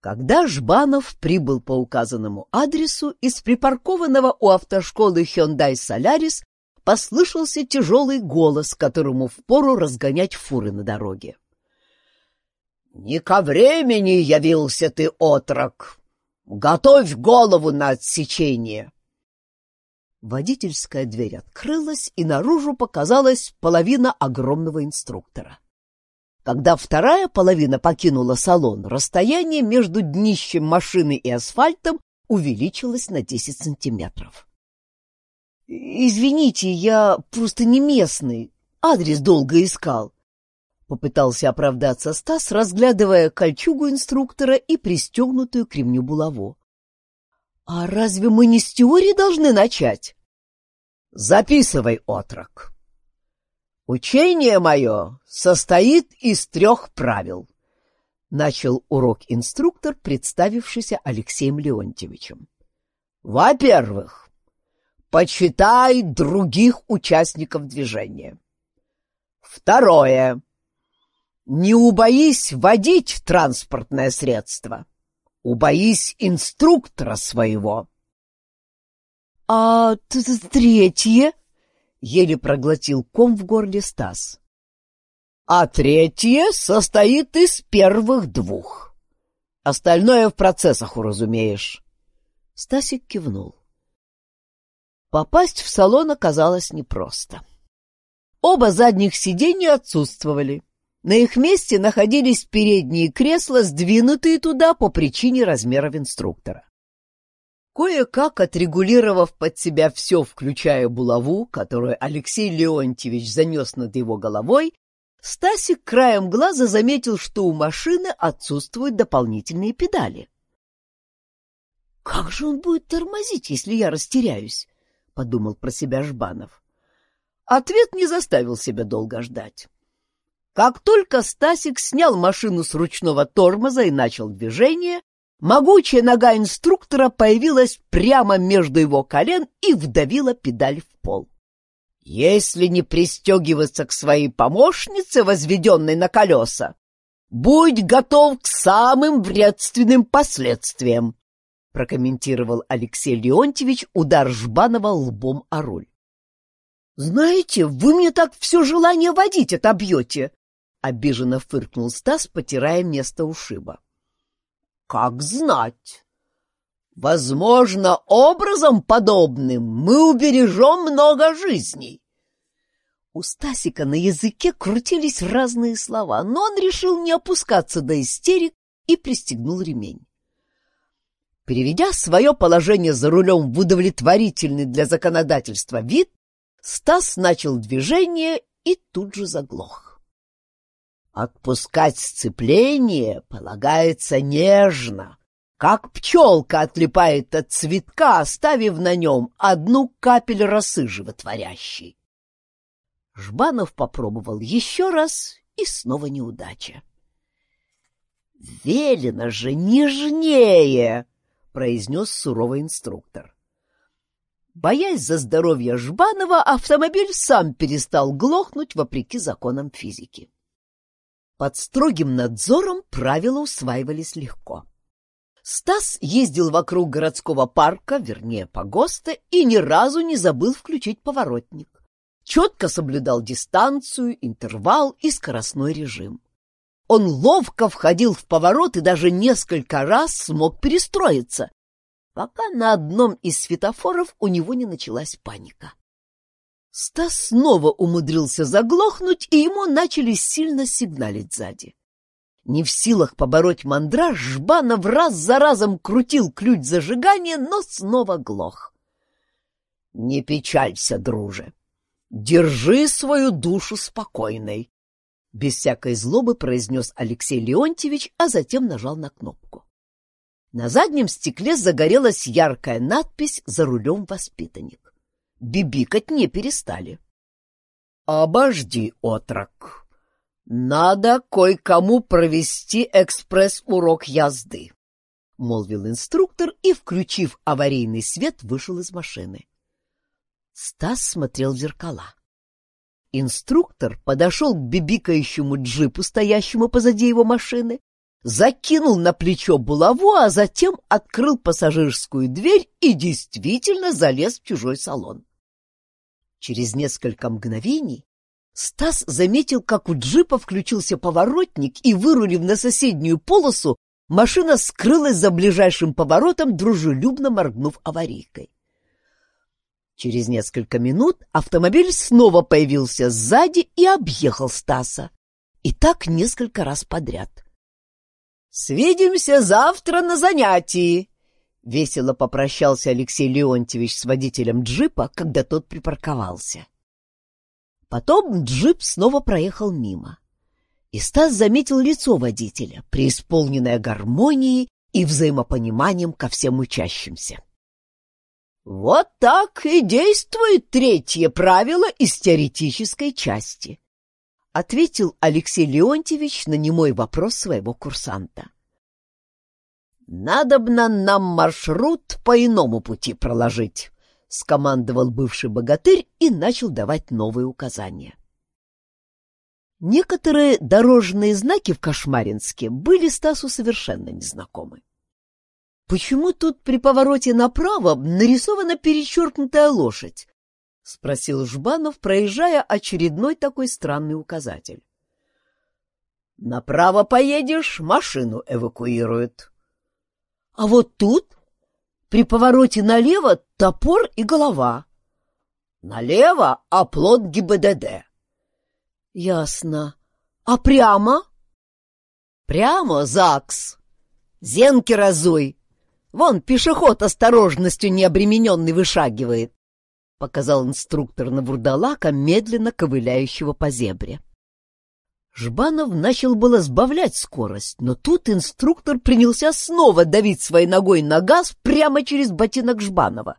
Когда Жбанов прибыл по указанному адресу, из припаркованного у автошколы Hyundai Solaris послышался тяжелый голос, которому впору разгонять фуры на дороге. — Не ко времени явился ты, отрок! Готовь голову на отсечение! Водительская дверь открылась, и наружу показалась половина огромного инструктора. Когда вторая половина покинула салон, расстояние между днищем машины и асфальтом увеличилось на 10 сантиметров. «Извините, я просто не местный, адрес долго искал», — попытался оправдаться Стас, разглядывая кольчугу инструктора и пристегнутую к ремню булаву. «А разве мы не с теории должны начать?» «Записывай, отрок», Учение мое состоит из трех правил. Начал урок инструктор, представившийся Алексеем Леонтьевичем. Во-первых, почитай других участников движения. Второе. Не убоись водить транспортное средство. Убоись инструктора своего. — А третье? Еле проглотил ком в горле Стас. А третье состоит из первых двух. Остальное в процессах уразумеешь. Стасик кивнул. Попасть в салон оказалось непросто. Оба задних сиденья отсутствовали. На их месте находились передние кресла, сдвинутые туда по причине размеров инструктора. Кое-как отрегулировав под себя все, включая булаву, которую Алексей Леонтьевич занес над его головой, Стасик краем глаза заметил, что у машины отсутствуют дополнительные педали. «Как же он будет тормозить, если я растеряюсь?» — подумал про себя Жбанов. Ответ не заставил себя долго ждать. Как только Стасик снял машину с ручного тормоза и начал движение, Могучая нога инструктора появилась прямо между его колен и вдавила педаль в пол. Если не пристегиваться к своей помощнице, возведенной на колеса, будь готов к самым вредственным последствиям, прокомментировал Алексей Леонтьевич удар Жбанова лбом о руль. «Знаете, вы мне так все желание водить отобьете!» — обиженно фыркнул Стас, потирая место ушиба. Как знать. Возможно, образом подобным мы убережем много жизней. У Стасика на языке крутились разные слова, но он решил не опускаться до истерик и пристегнул ремень. Переведя свое положение за рулем в удовлетворительный для законодательства вид, Стас начал движение и тут же заглох. Отпускать сцепление полагается нежно, как пчелка отлипает от цветка, оставив на нем одну капель росы животворящей. Жбанов попробовал еще раз, и снова неудача. «Велено же нежнее!» — произнес суровый инструктор. Боясь за здоровье Жбанова, автомобиль сам перестал глохнуть вопреки законам физики. Под строгим надзором правила усваивались легко. Стас ездил вокруг городского парка, вернее, погоста, и ни разу не забыл включить поворотник. Четко соблюдал дистанцию, интервал и скоростной режим. Он ловко входил в поворот и даже несколько раз смог перестроиться, пока на одном из светофоров у него не началась паника. Стас снова умудрился заглохнуть, и ему начали сильно сигналить сзади. Не в силах побороть мандраж, Жбанов раз за разом крутил ключ зажигания, но снова глох. — Не печалься, друже. Держи свою душу спокойной, — без всякой злобы произнес Алексей Леонтьевич, а затем нажал на кнопку. На заднем стекле загорелась яркая надпись «За рулем воспитанник» бибикать не перестали. — Обожди, отрок. Надо кое-кому провести экспресс-урок язды, — молвил инструктор и, включив аварийный свет, вышел из машины. Стас смотрел в зеркала. Инструктор подошел к бибикающему джипу, стоящему позади его машины, закинул на плечо булаву, а затем открыл пассажирскую дверь и действительно залез в чужой салон. Через несколько мгновений Стас заметил, как у джипа включился поворотник, и, вырулив на соседнюю полосу, машина скрылась за ближайшим поворотом, дружелюбно моргнув аварийкой. Через несколько минут автомобиль снова появился сзади и объехал Стаса. И так несколько раз подряд. «Свидимся завтра на занятии!» — весело попрощался Алексей Леонтьевич с водителем джипа, когда тот припарковался. Потом джип снова проехал мимо. И Стас заметил лицо водителя, преисполненное гармонией и взаимопониманием ко всем учащимся. Вот так и действует третье правило из теоретической части — ответил Алексей Леонтьевич на немой вопрос своего курсанта. «Надобно нам маршрут по иному пути проложить», — скомандовал бывший богатырь и начал давать новые указания. Некоторые дорожные знаки в Кошмаринске были Стасу совершенно незнакомы. «Почему тут при повороте направо нарисована перечеркнутая лошадь?» — спросил Жбанов, проезжая очередной такой странный указатель. «Направо поедешь, машину эвакуируют». «А вот тут, при повороте налево, топор и голова». «Налево — оплот ГИБДД». «Ясно. А прямо?» «Прямо ЗАГС. Зенки разуй. Вон пешеход осторожностью необремененный вышагивает показал инструктор на вурдалака, медленно ковыляющего по зебре. Жбанов начал было сбавлять скорость, но тут инструктор принялся снова давить своей ногой на газ прямо через ботинок Жбанова.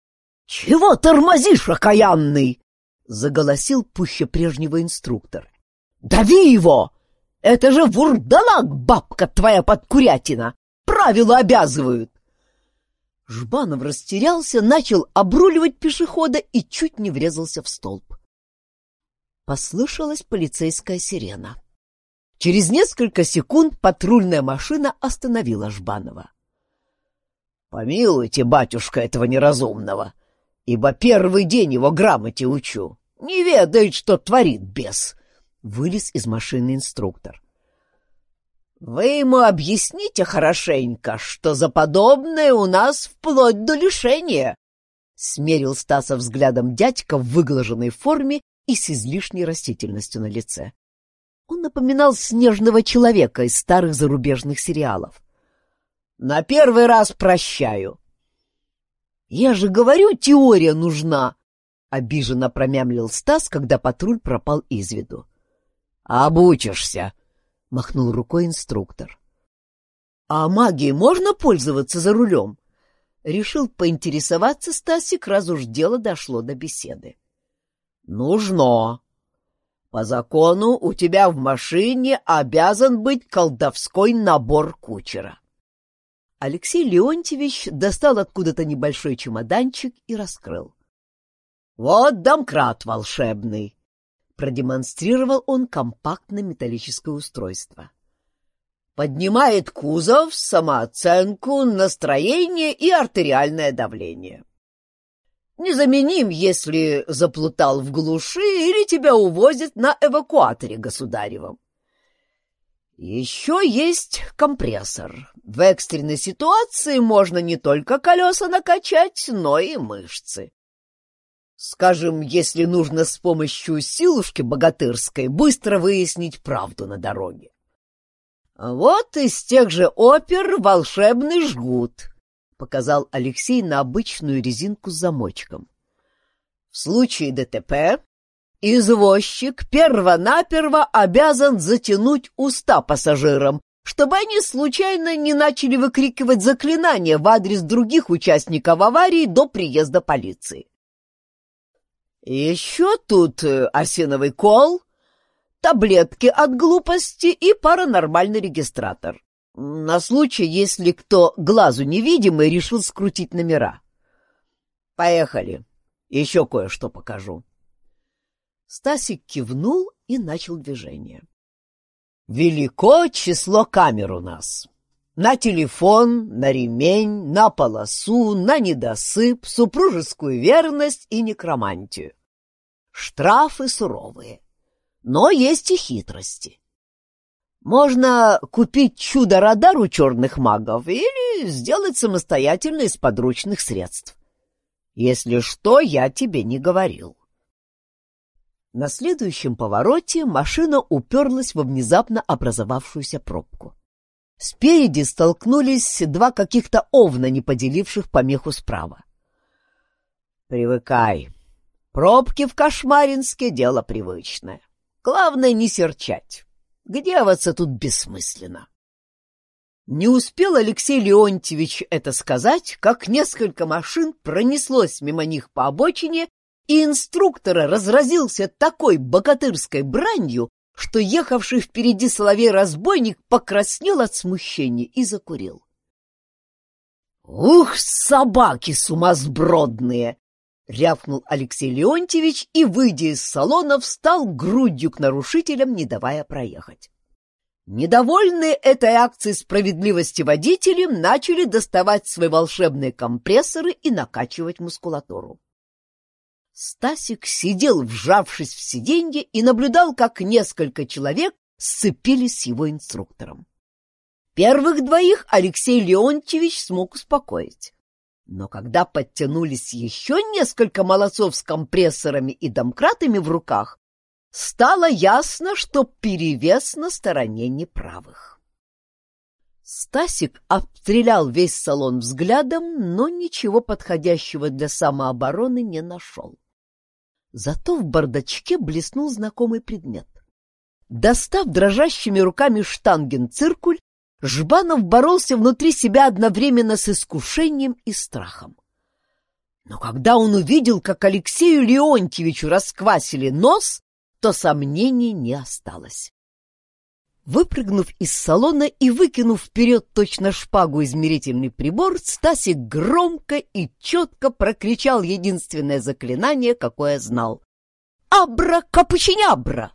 — Чего тормозишь, окаянный? — заголосил пуще прежнего инструктор. — Дави его! Это же вурдалак, бабка твоя подкурятина! Правила обязывают! Жбанов растерялся, начал обруливать пешехода и чуть не врезался в столб. Послышалась полицейская сирена. Через несколько секунд патрульная машина остановила Жбанова. — Помилуйте, батюшка, этого неразумного, ибо первый день его грамоте учу. Не ведает, что творит бес, — вылез из машины инструктор. — вы ему объясните хорошенько, что за подобное у нас вплоть до лишения. Смерил Стаса взглядом дядька в выглаженной форме и с излишней растительностью на лице. Он напоминал снежного человека из старых зарубежных сериалов. «На первый раз прощаю». «Я же говорю, теория нужна!» — обиженно промямлил Стас, когда патруль пропал из виду. «Обучишься!» — махнул рукой инструктор. «А магией можно пользоваться за рулем?» Решил поинтересоваться Стасик, раз уж дело дошло до беседы. «Нужно. По закону у тебя в машине обязан быть колдовской набор кучера». Алексей Леонтьевич достал откуда-то небольшой чемоданчик и раскрыл. «Вот домкрат волшебный продемонстрировал он компактное металлическое устройство. Поднимает кузов, самооценку, настроение и артериальное давление. Незаменим, если заплутал в глуши или тебя увозят на эвакуаторе государевом. Еще есть компрессор. В экстренной ситуации можно не только колеса накачать, но и мышцы. Скажем, если нужно с помощью силушки богатырской быстро выяснить правду на дороге. Вот из тех же опер волшебный жгут, показал Алексей на обычную резинку с замочком. В случае ДТП извозчик перво-наперво обязан затянуть уста пассажирам, чтобы они случайно не начали выкрикивать заклинания в адрес других участников аварии до приезда полиции. Еще тут э, осиновый кол, таблетки от глупости и паранормальный регистратор. На случай, если кто глазу невидимый решил скрутить номера. Поехали. Еще кое-что покажу. Стасик кивнул и начал движение. Велико число камер у нас. На телефон, на ремень, на полосу, на недосып, супружескую верность и некромантию. Штрафы суровые. Но есть и хитрости. Можно купить чудо-радар у черных магов или сделать самостоятельно из подручных средств. Если что, я тебе не говорил. На следующем повороте машина уперлась во внезапно образовавшуюся пробку. Спереди столкнулись два каких-то овна, не поделивших помеху справа. «Привыкай. Пробки в Кошмаринске — дело привычное. Главное — не серчать. Гневаться тут бессмысленно». Не успел Алексей Леонтьевич это сказать, как несколько машин пронеслось мимо них по обочине и инструктора разразился такой богатырской бранью, что ехавший впереди соловей-разбойник покраснел от смущения и закурил. «Ух, собаки сумасбродные!» — рявкнул Алексей Леонтьевич и, выйдя из салона, встал грудью к нарушителям, не давая проехать. Недовольные этой акцией справедливости водители начали доставать свои волшебные компрессоры и накачивать мускулатуру. Стасик сидел, вжавшись в сиденье, и наблюдал, как несколько человек сцепились с его инструктором. Первых двоих Алексей Леонтьевич смог успокоить. Но когда подтянулись еще несколько молодцов с компрессорами и домкратами в руках, стало ясно, что перевес на стороне неправых. Стасик обстрелял весь салон взглядом, но ничего подходящего для самообороны не нашел. Зато в бардачке блеснул знакомый предмет. Достав дрожащими руками штанген-циркуль, Жбанов боролся внутри себя одновременно с искушением и страхом. Но когда он увидел, как Алексею Леонтьевичу расквасили нос, то сомнений не осталось. Выпрыгнув из салона и выкинув вперед точно шпагу измерительный прибор, Стасик громко и четко прокричал единственное заклинание, какое знал. «Абра-капучинябра!»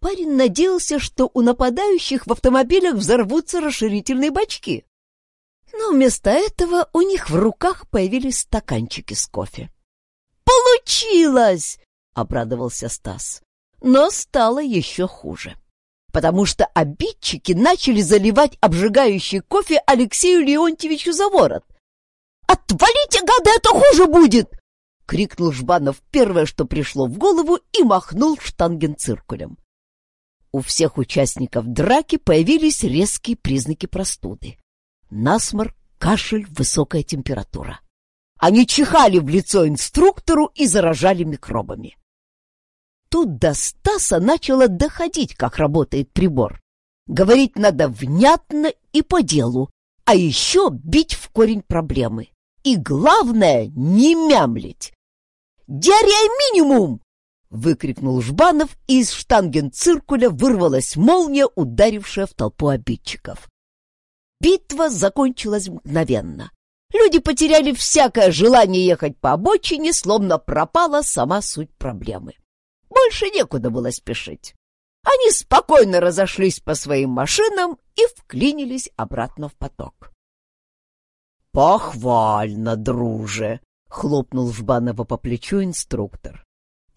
Парень надеялся, что у нападающих в автомобилях взорвутся расширительные бачки. Но вместо этого у них в руках появились стаканчики с кофе. «Получилось!» — обрадовался Стас. Но стало еще хуже потому что обидчики начали заливать обжигающий кофе Алексею Леонтьевичу за ворот. «Отвалите, гады, это хуже будет!» — крикнул Жбанов первое, что пришло в голову, и махнул штангенциркулем. У всех участников драки появились резкие признаки простуды. Насморк, кашель, высокая температура. Они чихали в лицо инструктору и заражали микробами. Тут до Стаса начало доходить, как работает прибор. Говорить надо внятно и по делу, а еще бить в корень проблемы. И главное, не мямлить. «Диарея минимум!» — выкрикнул Жбанов, и из штангенциркуля вырвалась молния, ударившая в толпу обидчиков. Битва закончилась мгновенно. Люди потеряли всякое желание ехать по обочине, словно пропала сама суть проблемы. Больше некуда было спешить. Они спокойно разошлись по своим машинам и вклинились обратно в поток. «Похвально, друже!» — хлопнул Жбанова по плечу инструктор.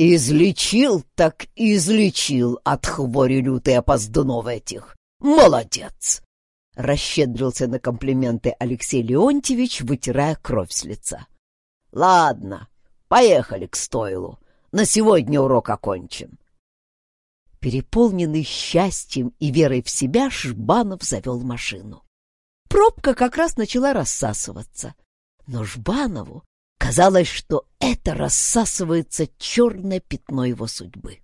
«Излечил, так излечил от хвори лютой опоздунов этих! Молодец!» Расщедрился на комплименты Алексей Леонтьевич, вытирая кровь с лица. «Ладно, поехали к стойлу. На сегодня урок окончен. Переполненный счастьем и верой в себя, Жбанов завел машину. Пробка как раз начала рассасываться. Но Жбанову казалось, что это рассасывается черное пятно его судьбы.